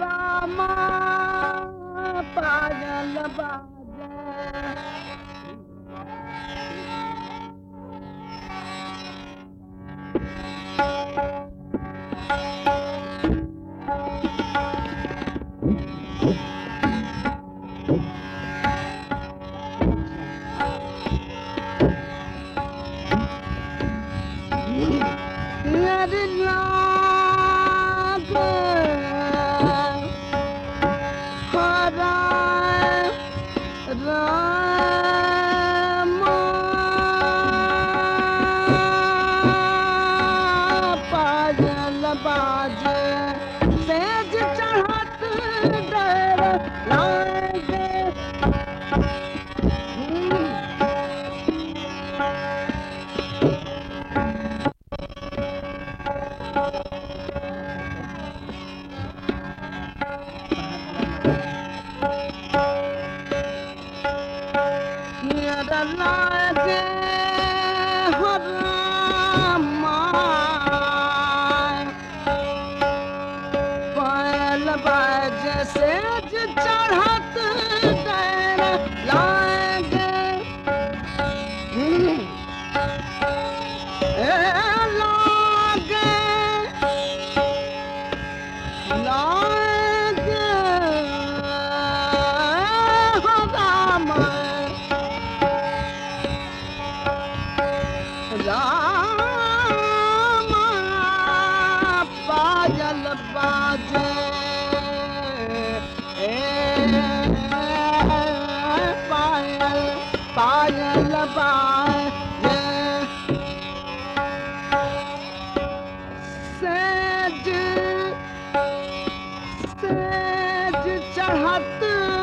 रामा पायल बाजे says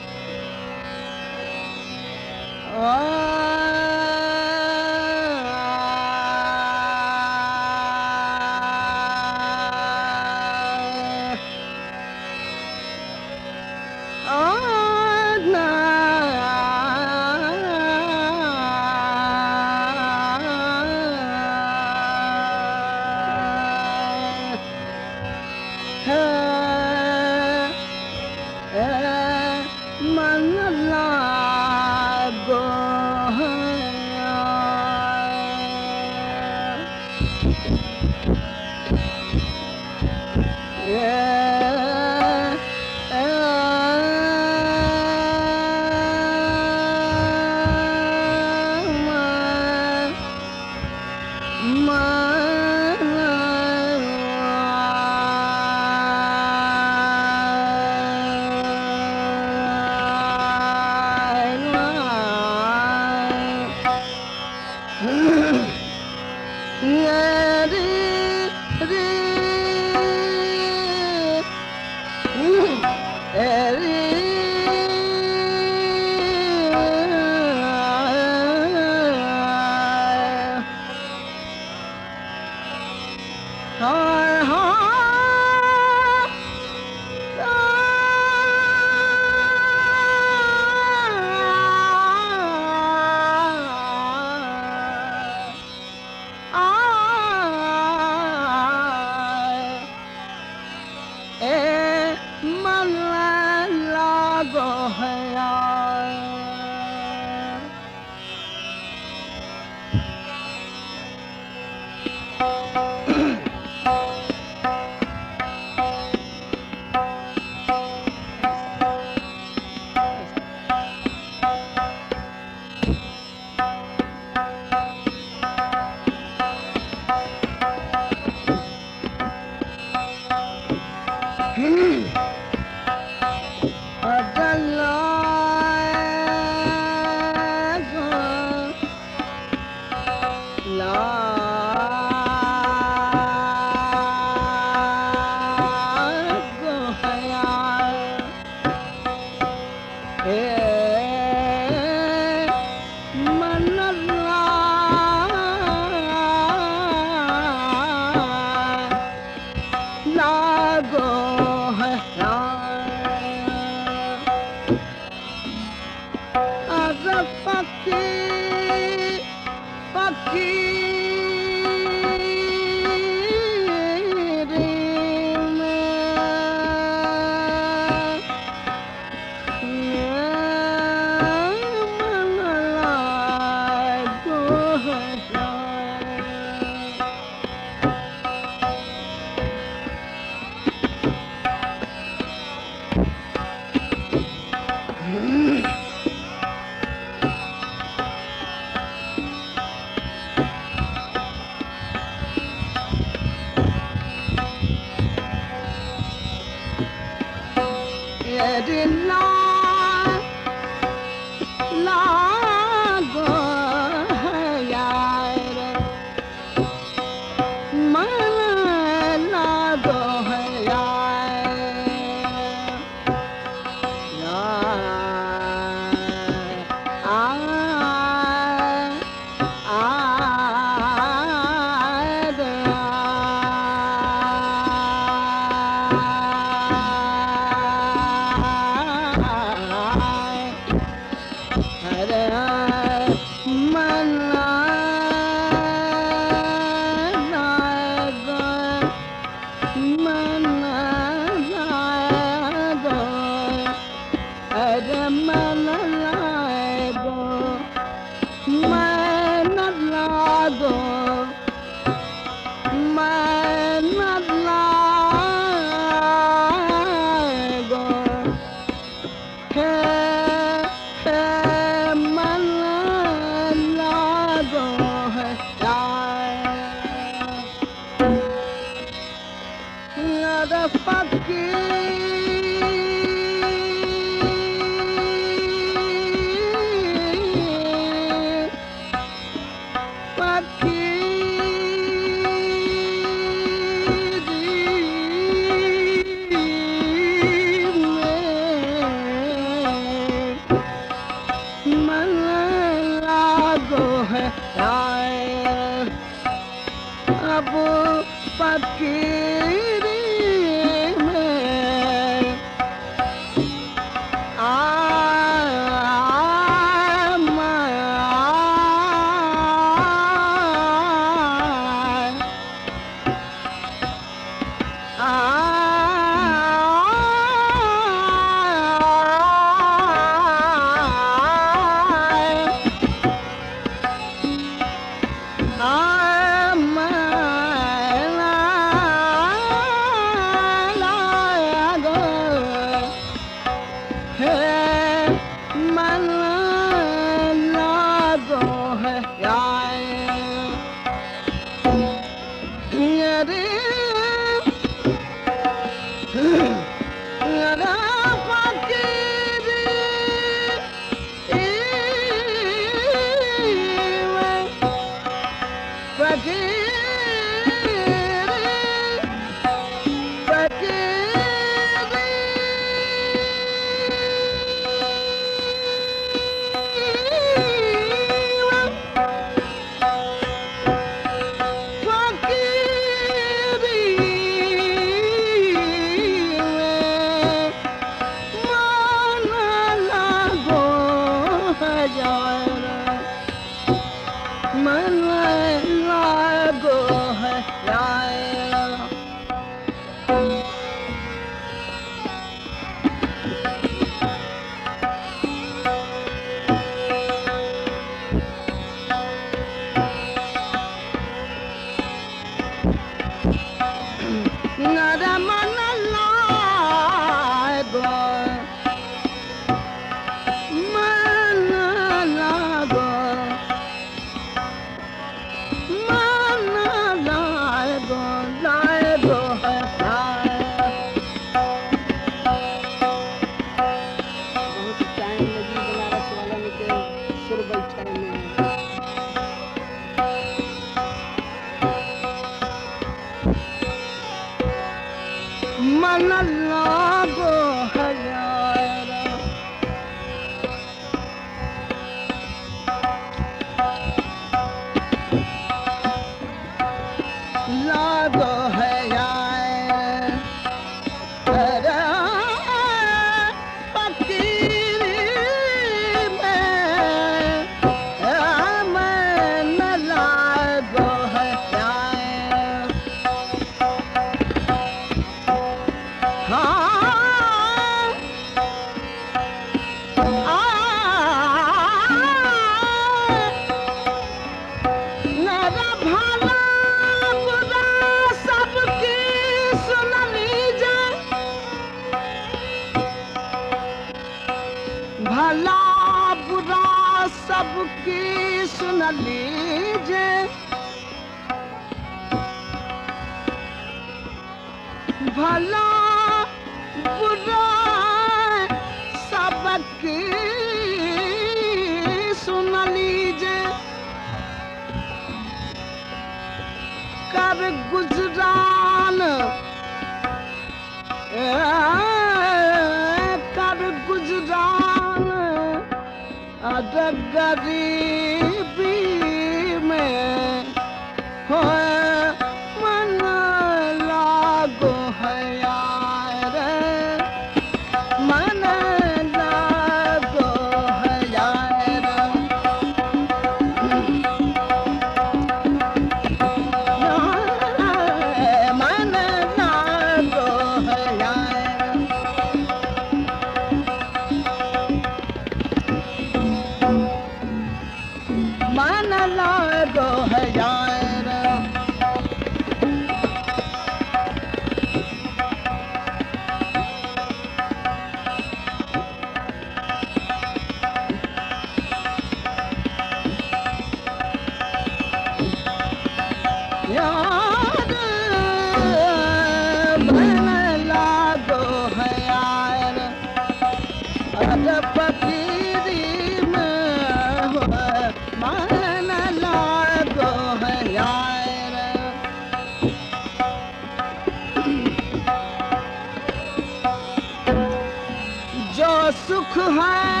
so high.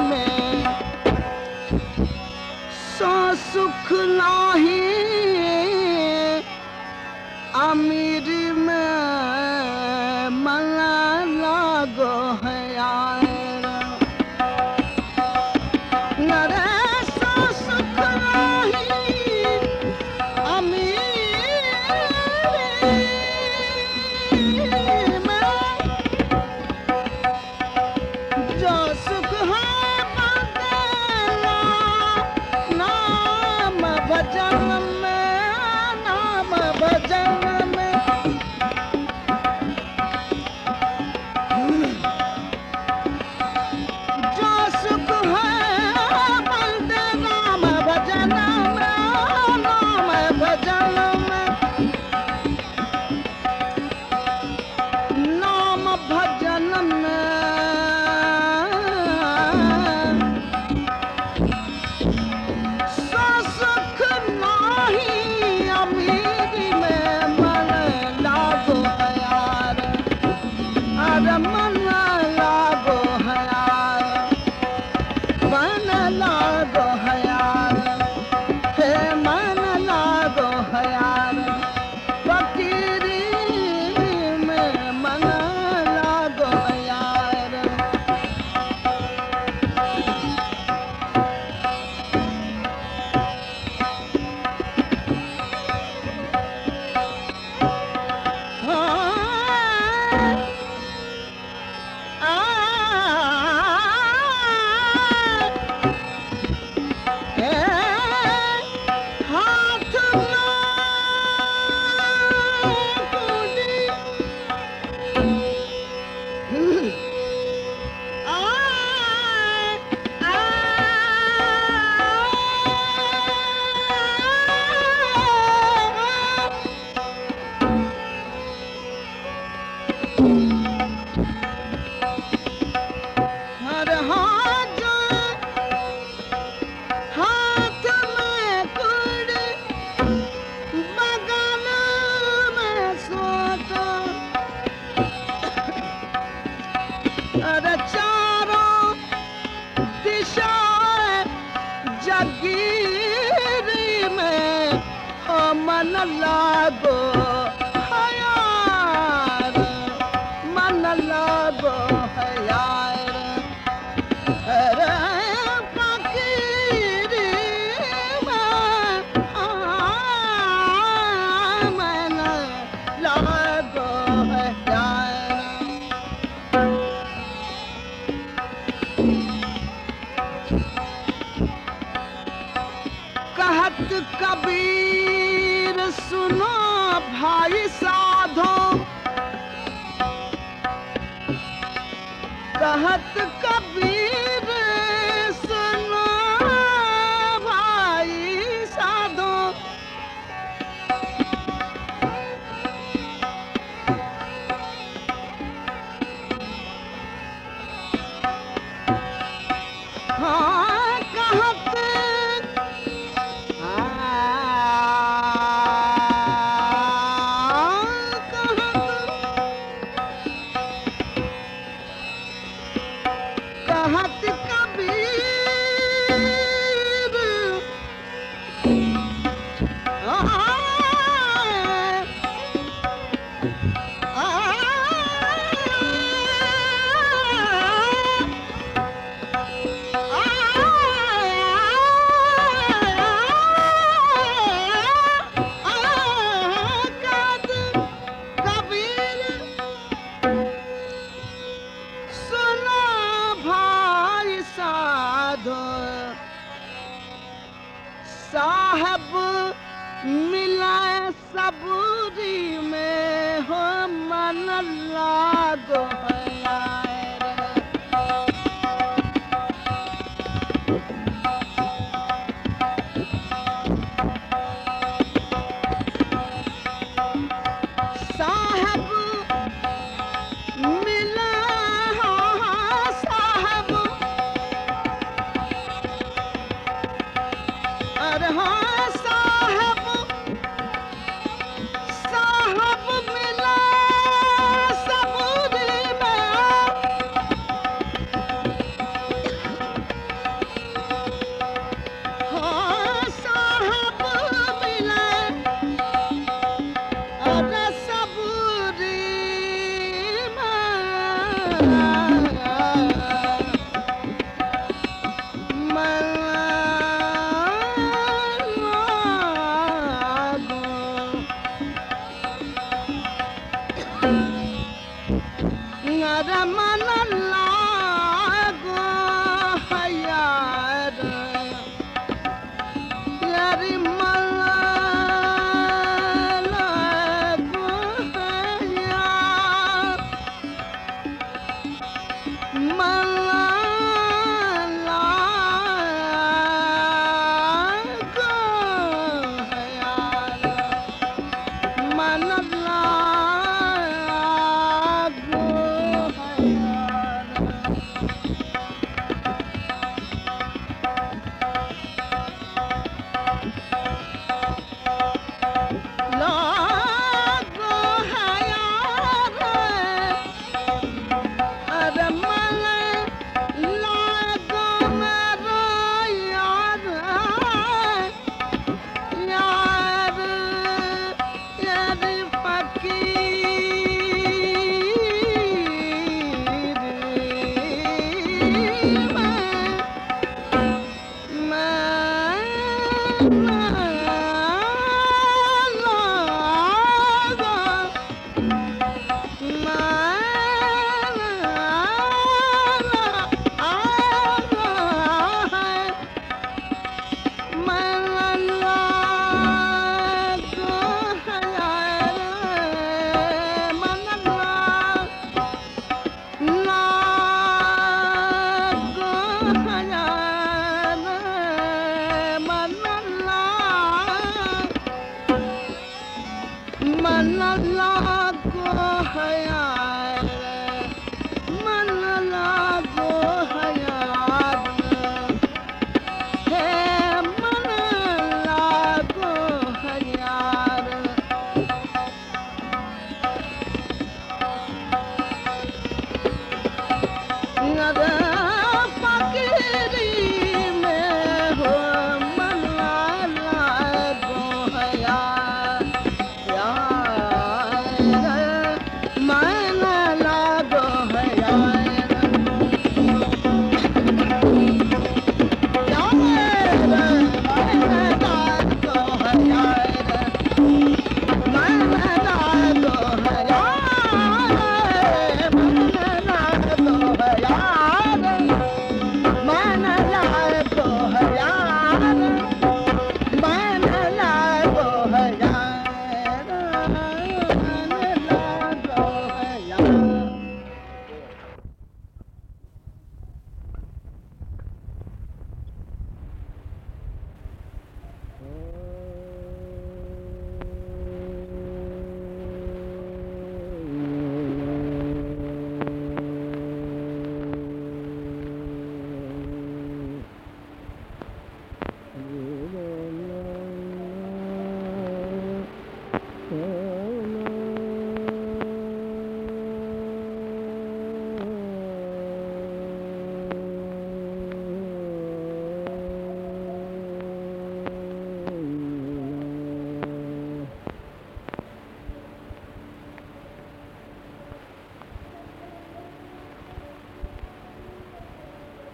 में कहत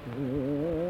Mm-hmm.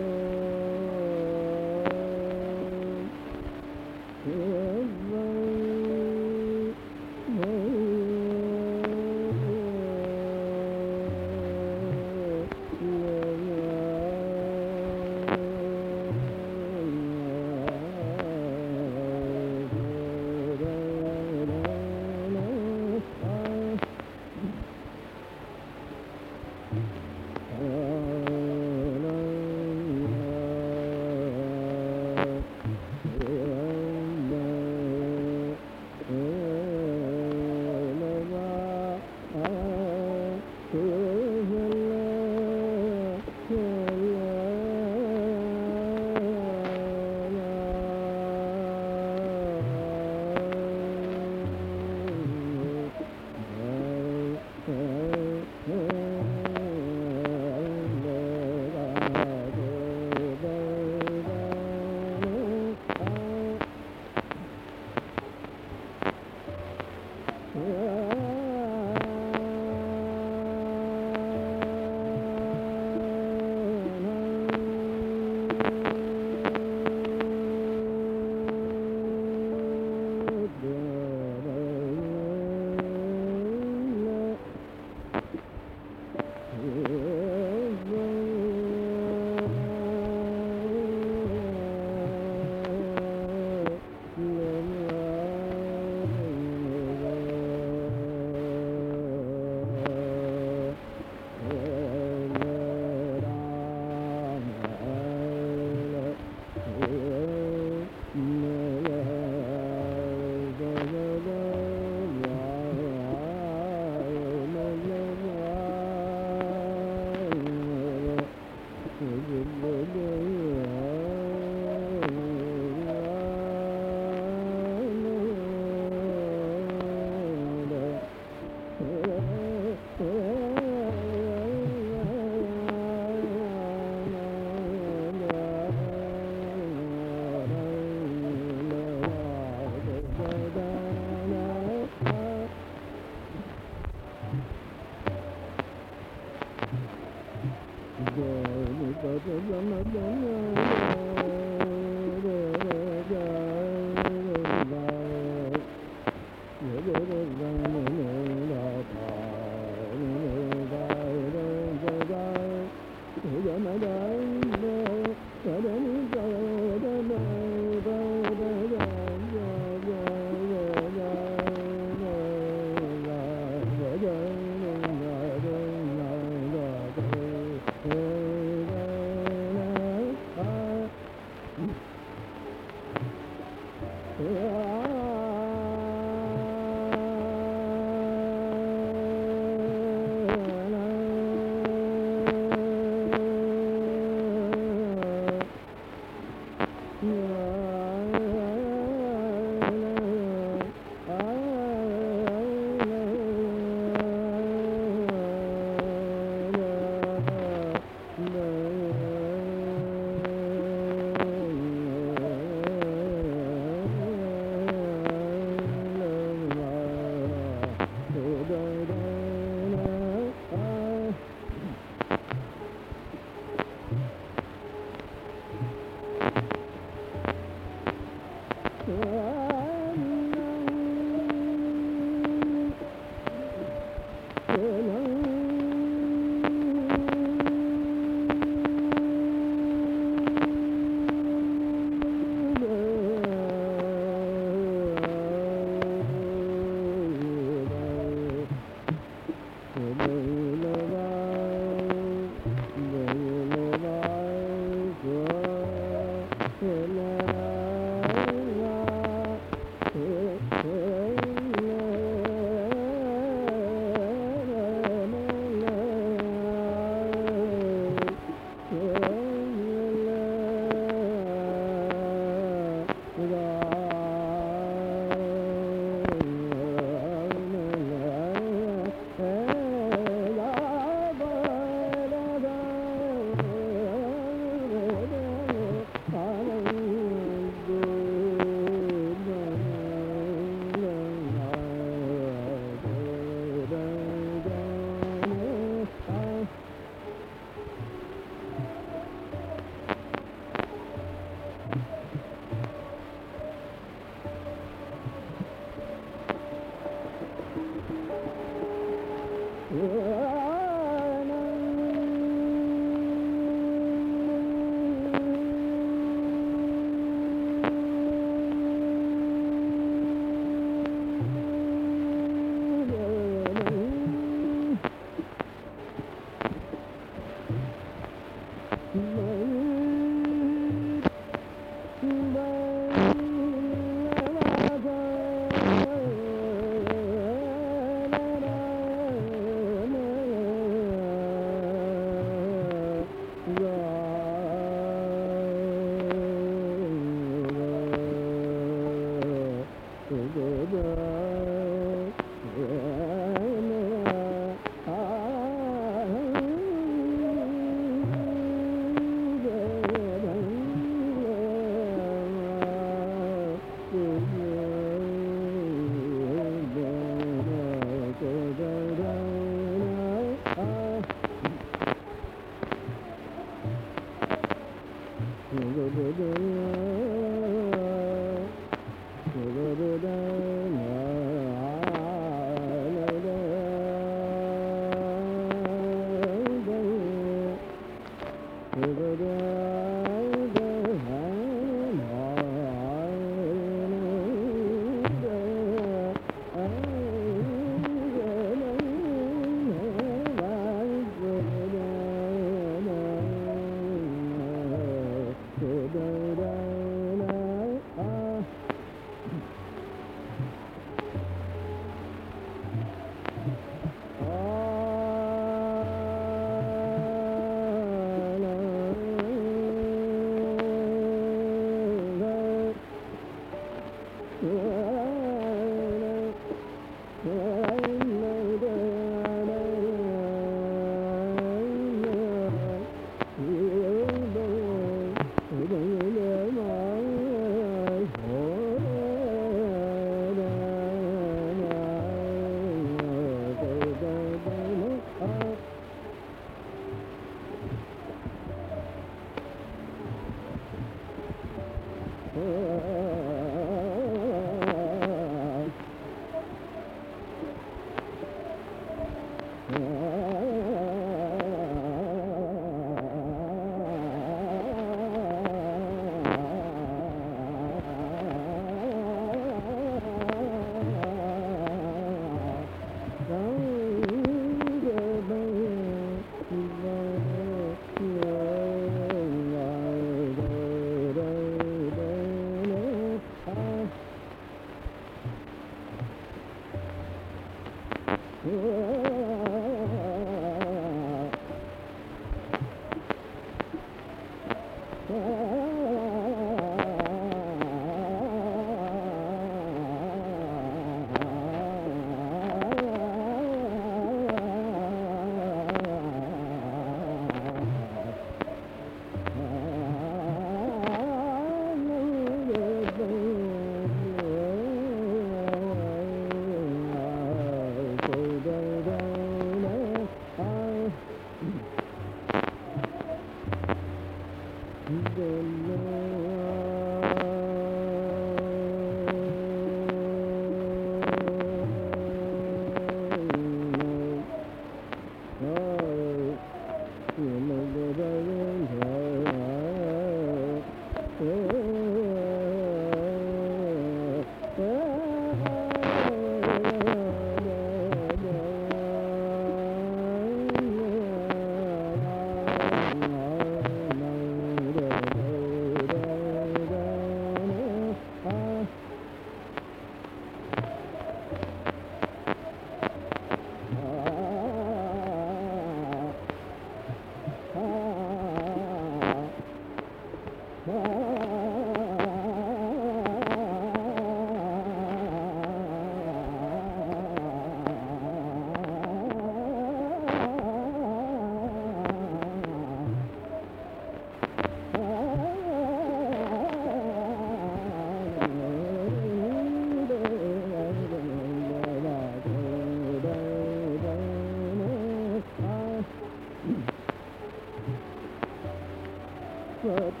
Thank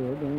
有点